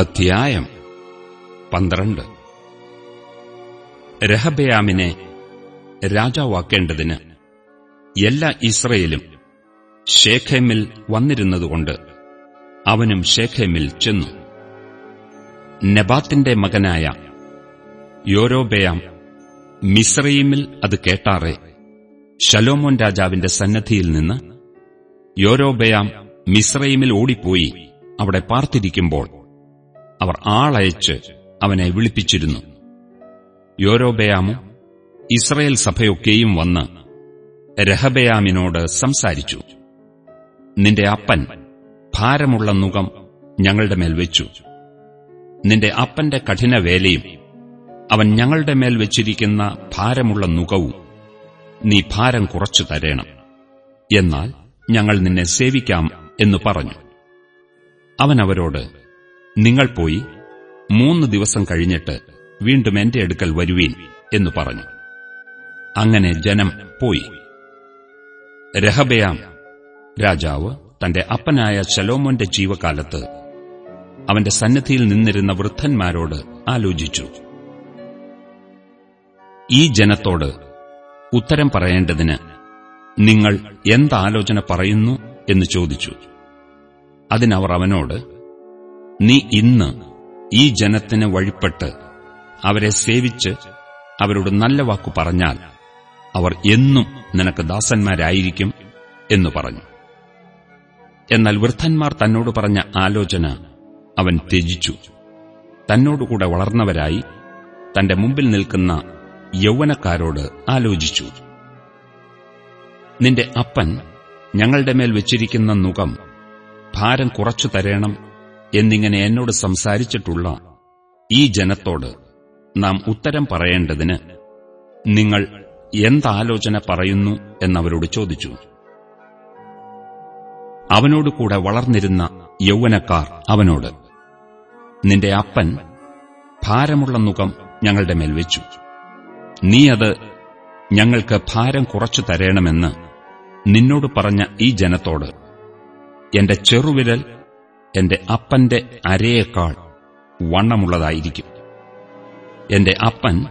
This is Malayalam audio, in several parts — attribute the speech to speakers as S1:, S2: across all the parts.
S1: അധ്യായം പന്ത്രണ്ട്. രഹബയാമിനെ രാജാവാക്കേണ്ടതിന് എല്ലാ ഇസ്രയേലും ഷേഖേമിൽ വന്നിരുന്നതുകൊണ്ട് അവനും ഷേഖേമിൽ ചെന്നു. നെബാത്തിന്റെ മകനായ യോരോബയാം മിസ്രയീമിൽ അത് കേട്ടാറെ ശലോമോൻ രാജാവിന്റെ സന്നദ്ധിയിൽ നിന്ന് യോരോബയാം മിസ്രയീമിൽ ഓടിപ്പോയി അവിടെ പാർത്തിരിക്കുമ്പോൾ അവർ ആളയച്ച് അവനെ വിളിപ്പിച്ചിരുന്നു. യോരോബയാമും ഇസ്രയേൽ സഭയൊക്കെയും വന്ന് രഹബയാമിനോട് സംസാരിച്ചു. നിന്റെ അപ്പൻ ഭാരമുള്ള നുകം ഞങ്ങളുടെ മേൽ വെച്ചു. നിന്റെ അപ്പന്റെ കഠിനവേലയും അവൻ ഞങ്ങളുടെ മേൽ വെച്ചിരിക്കുന്ന ഭാരമുള്ള നുകവും നീ ഭാരം കുറച്ചു തരേണം. എന്നാൽ ഞങ്ങൾ നിന്നെ സേവിക്കാം എന്ന് പറഞ്ഞു. അവൻ അവരോട് നിങ്ങൾ പോയി മൂന്ന് ദിവസം കഴിഞ്ഞിട്ട് വീണ്ടും എന്റെ അടുക്കൽ വരുവീൻ എന്ന് പറഞ്ഞു. അങ്ങനെ ജനം പോയി. രഹബയാം രാജാവ് തന്റെ അപ്പനായ ശലോമോന്റെ ജീവകാലത്ത് അവന്റെ സന്നദ്ധിയിൽ നിന്നിരുന്ന വൃദ്ധന്മാരോട് ആലോചിച്ചു. ഈ ജനത്തോട് ഉത്തരം പറയേണ്ടതിന് നിങ്ങൾ എന്താലോചന പറയുന്നു എന്ന് ചോദിച്ചു. അതിനവർ അവനോട് നീ ഇന്ന് ഈ ജനത്തിന് വഴിപ്പെട്ട് അവരെ സേവിച്ച് അവരോട് നല്ല വാക്കു പറഞ്ഞാൽ അവർ എന്നും നിനക്ക് ദാസന്മാരായിരിക്കും എന്ന് പറഞ്ഞു. എന്നാൽ വൃദ്ധന്മാർ തന്നോട് പറഞ്ഞ ആലോചന അവൻ ത്യജിച്ചു. തന്നോടുകൂടെ വളർന്നവരായി തന്റെ മുമ്പിൽ നിൽക്കുന്ന യൗവനക്കാരോട് ആലോചിച്ചു. നിന്റെ അപ്പൻ ഞങ്ങളുടെ മേൽ വെച്ചിരിക്കുന്ന നുകം ഭാരം കുറച്ചു തരേണം എന്നിങ്ങനെ എന്നോട് സംസാരിച്ചിട്ടുള്ള ഈ ജനത്തോട് നാം ഉത്തരം പറയേണ്ടതിന് നിങ്ങൾ എന്താലോചന പറയുന്നു എന്നവരോട് ചോദിച്ചു. അവനോടുകൂടെ വളർന്നിരുന്ന യൗവനക്കാർ അവനോട് നിന്റെ അപ്പൻ ഭാരമുള്ള മുഖം ഞങ്ങളുടെ മേൽ വെച്ചു. നീ അത് ഞങ്ങൾക്ക് ഭാരം കുറച്ചു തരേണമെന്ന് നിന്നോട് പറഞ്ഞ ഈ ജനത്തോട് എന്റെ ചെറുവിരൽ എന്റെ അപ്പന്റെ അരയേക്കാൾ വണ്ണമുള്ളതായിരിക്കും. എന്റെ അപ്പൻ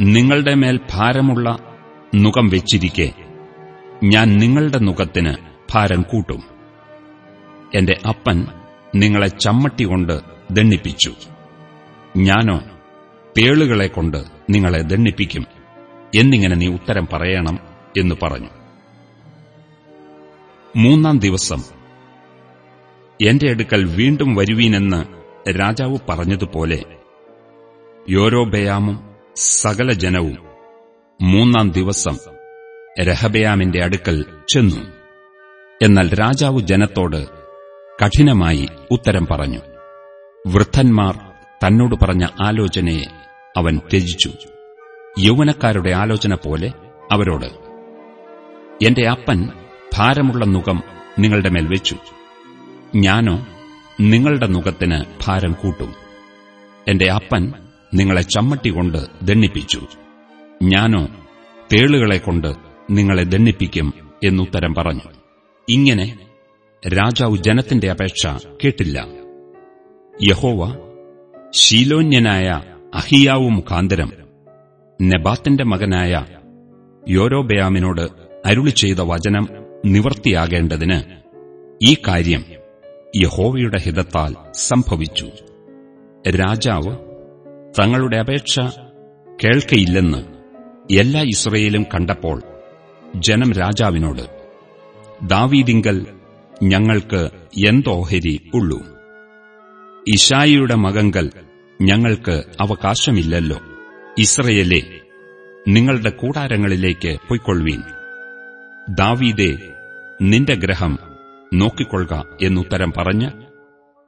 S1: നിങ്ങളുടെ മേൽ ഭാരമുള്ള നുഖം വെച്ചിരിക്കെ ഞാൻ നിങ്ങളുടെ നുഖത്തിന് ഭാരം കൂട്ടും. എന്റെ അപ്പൻ നിങ്ങളെ ചമ്മട്ടി കൊണ്ട് ദണ്ണിപ്പിച്ചു. ഞാനോ പേളുകളെ കൊണ്ട് നിങ്ങളെ ദണ്ണിപ്പിക്കും. എന്നിങ്ങനെ നീ ഉത്തരം പറയണം എന്ന് പറഞ്ഞു. മൂന്നാം ദിവസം എന്റെ അടുക്കൽ വീണ്ടും വരുവീനെന്ന് രാജാവ് പറഞ്ഞതുപോലെ യോരോബയാമും സകല ജനവും മൂന്നാം ദിവസം രഹബയാമിന്റെ അടുക്കൽ ചെന്നു. എന്നാൽ രാജാവ് ജനത്തോട് കഠിനമായി ഉത്തരം പറഞ്ഞു. വൃദ്ധന്മാർ തന്നോട് പറഞ്ഞ ആലോചനയെ അവൻ ത്യജിച്ചു. യൗവനക്കാരുടെ ആലോചന പോലെ അവരോട് എന്റെ അപ്പൻ ഭാരമുള്ള നുകം നിങ്ങളുടെ മേൽ വെച്ചു. ഞാനോ നിങ്ങളുടെ മുഖത്തിന് ഭാരം കൂട്ടും. എന്റെ അപ്പൻ നിങ്ങളെ ചമ്മട്ടി കൊണ്ട് ദണ്ണിപ്പിച്ചു. ഞാനോ തേളുകളെ കൊണ്ട് നിങ്ങളെ ദണ്ണിപ്പിക്കും എന്നുത്തരം പറഞ്ഞു. ഇങ്ങനെ രാജാവ് ജനത്തിന്റെ അപേക്ഷ കേട്ടില്ല. യഹോവ ശീലോന്യനായ അഹിയാവു മുഖാന്തരം നെബാത്തിന്റെ മകനായ യോരോബയാമിനോട് അരുളി ചെയ്ത വചനം നിവർത്തിയാകേണ്ടതിന് ഈ കാര്യം യഹോവയുടെ ഹിതത്താൽ സംഭവിച്ചു. രാജാവ് തങ്ങളുടെ അപേക്ഷ കേൾക്കയില്ലെന്ന് എല്ലാ ഇസ്രയേലും കണ്ടപ്പോൾ ജനം രാജാവിനോട് ദാവീദിങ്കൽ ഞങ്ങൾക്ക് എന്തോഹരി ഉള്ളൂ. ഇഷായിയുടെ മകങ്കൽ ഞങ്ങൾക്ക് അവകാശമില്ലല്ലോ. ഇസ്രയേലെ നിങ്ങളുടെ കൂടാരങ്ങളിലേക്ക് പൊയ്ക്കൊള്ളുവീൻ. ദാവീദേ നിന്റെ ഗ്രഹം നോക്കിക്കൊള്ളുക എന്നുത്തരം പറഞ്ഞ്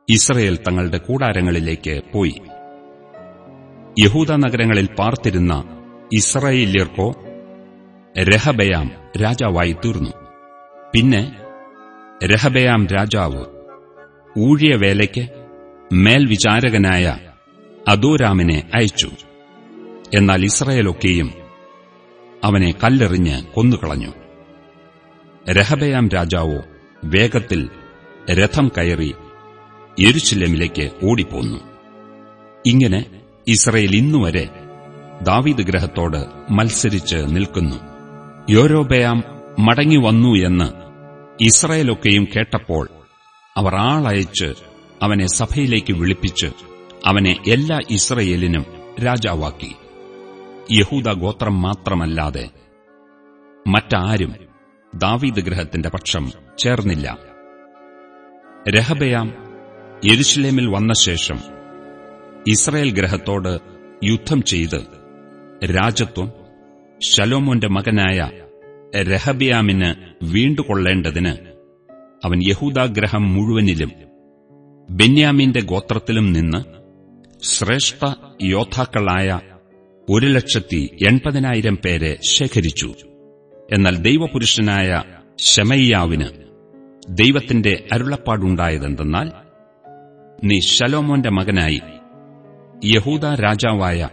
S1: ഇസ്രയേൽ തങ്ങളുടെ കൂടാരങ്ങളിലേക്ക് പോയി. യഹൂദ നഗരങ്ങളിൽ പാർത്തിരുന്ന ഇസ്രയേല്യർക്കോ രഹബയാം രാജാവായി തീർന്നു. പിന്നെ രഹബയാം രാജാവ് ഊഴിയവേലയ്ക്ക് മേൽവിചാരകനായ അദോരാമിനെ അയച്ചു. എന്നാൽ ഇസ്രയേലൊക്കെയും അവനെ കല്ലെറിഞ്ഞ് കൊന്നുകളഞ്ഞു. രഹബയാം രാജാവോ വേഗത്തിൽ രഥം കയറി യെരുശലേമിലേക്ക് ഓടിപ്പോന്നു. ഇങ്ങനെ ഇസ്രയേൽ ഇന്നുവരെ ദാവീദ് ഗ്രഹത്തോട് മത്സരിച്ച് നിൽക്കുന്നു. യോരോബയാം മടങ്ങി വന്നു എന്ന് ഇസ്രയേലൊക്കെയും കേട്ടപ്പോൾ അവർ ആളയച്ച് അവനെ സഭയിലേക്ക് വിളിപ്പിച്ച് അവനെ എല്ലാ ഇസ്രയേലിനും രാജാവാക്കി. യഹൂദ ഗോത്രം മാത്രമല്ലാതെ മറ്റാരും ദാവീദ് ഗ്രഹത്തിന്റെ പക്ഷം ചേർന്നില്ല. രഹബയാം യെരുഷലേമിൽ വന്ന ശേഷം ഇസ്രയേൽ ഗ്രഹത്തോട് യുദ്ധം ചെയ്ത് രാജത്വം ശലോമോന്റെ മകനായ രഹബിയാമിന് വീണ്ടുകൊള്ളേണ്ടതിന് അവൻ യഹൂദാഗ്രഹം മുഴുവനിലും ബെന്യാമിന്റെ ഗോത്രത്തിലും നിന്ന് ശ്രേഷ്ഠ യോദ്ധാക്കളായ ഒരു ലക്ഷത്തി എൺപതിനായിരം പേരെ ശേഖരിച്ചു. എന്നാൽ ദൈവപുരുഷനായ ശമയ്യാവിന് ദൈവത്തിന്റെ അരുളപ്പാടുണ്ടായതെന്തെന്നാൽ നീ ശലോമോന്റെ മകനായി യഹൂദ രാജാവായ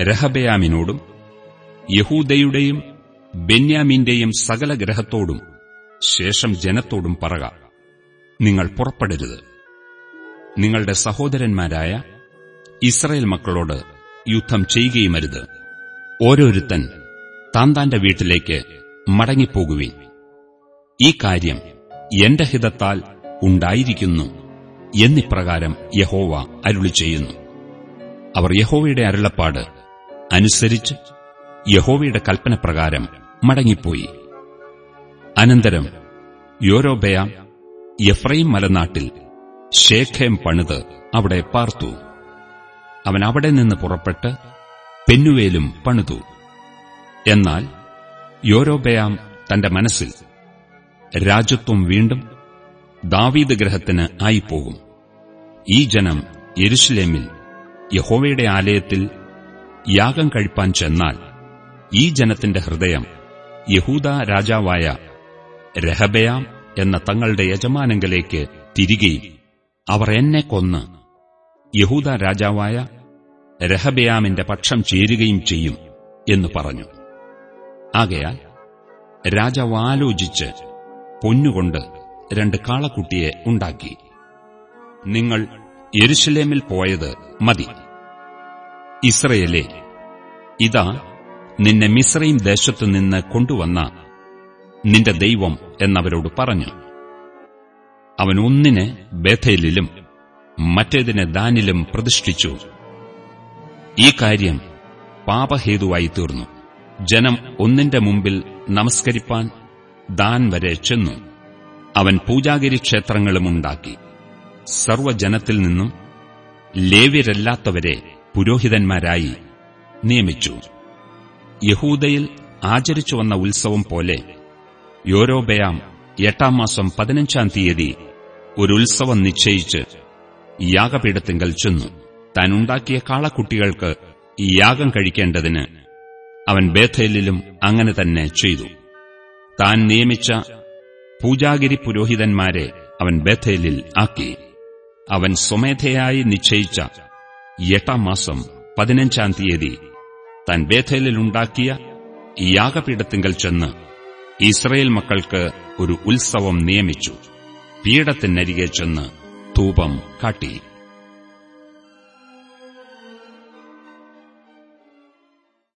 S1: രഹബയാമിനോടും യഹൂദയുടെയും ബെന്യാമിന്റെയും സകല ഗ്രഹത്തോടും ശേഷം ജനത്തോടും പറക നിങ്ങൾ പുറപ്പെടരുത്. നിങ്ങളുടെ സഹോദരന്മാരായ ഇസ്രയേൽ മക്കളോട് യുദ്ധം ചെയ്യുകയുമരുത്. ഓരോരുത്തൻ താൻ താന്റെ വീട്ടിലേക്ക് മടങ്ങിപ്പോകുവിൻ. ഈ കാര്യം എന്റെ ഹിതത്താൽ ഉണ്ടായിരിക്കുന്നു എന്നിപ്രകാരം യഹോവ അരുളി ചെയ്യുന്നു. അവർ യഹോവയുടെ അരുളപ്പാട് അനുസരിച്ച് യഹോവയുടെ കൽപ്പനപ്രകാരം മടങ്ങിപ്പോയി. അനന്തരം യോരോബയാം യഫ്രൈം മലനാട്ടിൽ ശേഖേം പണിത് അവിടെ പാർത്തു. അവൻ അവിടെ നിന്ന് പുറപ്പെട്ട് പെന്നുവേലും പണിതു. എന്നാൽ യോരോബയാം തന്റെ മനസ്സിൽ രാജ്യത്വം വീണ്ടും ദാവീദ് ഗ്രഹത്തിന് ആയിപ്പോകും. ഈ ജനം യെരുഷലേമിൽ യഹോവയുടെ ആലയത്തിൽ യാഗം കഴിപ്പാൻ ചെന്നാൽ ഈ ജനത്തിന്റെ ഹൃദയം യഹൂദ രാജാവായ രഹബയാം എന്ന തങ്ങളുടെ യജമാനങ്കലേക്ക് തിരികെയും അവർ എന്നെ കൊന്ന് യഹൂദ രാജാവായ രഹബയാമിന്റെ പക്ഷം ചേരുകയും ചെയ്യും എന്ന് പറഞ്ഞു. ആകയാൽ രാജാവ് ആലോചിച്ച് പൊന്നുകൊണ്ട് രണ്ട് കാളക്കുട്ടിയെ ഉണ്ടാക്കി. നിങ്ങൾ യെരുഷലേമിൽ പോയത് മതി. ഇസ്രയേലെ ഇതാ നിന്നെ മിസ്രൈം ദേശത്തു നിന്ന് കൊണ്ടുവന്ന നിന്റെ ദൈവം എന്നവരോട് പറഞ്ഞു. അവൻ ഒന്നിനെ ബേഥയിലും മറ്റേതിനെ ദാനിലും പ്രതിഷ്ഠിച്ചു. ഈ കാര്യം പാപഹേതുവായി തീർന്നു. ജനം ഒന്നിന്റെ മുമ്പിൽ നമസ്കരിപ്പാൻ ദാൻ വരെ ചെന്നു. അവൻ പൂജാഗിരി ക്ഷേത്രങ്ങളും ഉണ്ടാക്കി. സർവജനത്തിൽ നിന്നും ലേവ്യരല്ലാത്തവരെ പുരോഹിതന്മാരായി നിയമിച്ചു. യഹൂദയിൽ ആചരിച്ചു വന്ന ഉത്സവം പോലെ യോരോബയാം എട്ടാം മാസം പതിനഞ്ചാം തീയതി ഒരു ഉത്സവം നിശ്ചയിച്ച് യാഗപീഠത്തിങ്കൽ ചെന്നു. താൻ ഉണ്ടാക്കിയ കാളക്കുട്ടികൾക്ക് യാഗം കഴിക്കേണ്ടതിന് അവൻ ബേഥേലിലും അങ്ങനെ തന്നെ ചെയ്തു. താൻ നിയമിച്ച പൂജാഗിരി പുരോഹിതന്മാരെ അവൻ ബേഥേലിൽ ആക്കി. അവൻ സ്വമേധയായി നിശ്ചയിച്ച എട്ടാം മാസം പതിനഞ്ചാം തീയതി താൻ ബേഥേലിലുണ്ടാക്കിയ യാഗപീഠത്തിങ്കൽ ചെന്ന് ഇസ്രയേൽ മക്കൾക്ക് ഒരു ഉത്സവം നിയമിച്ചു. പീഠത്തിനരികെ ചെന്ന് ധൂപം കാട്ടി.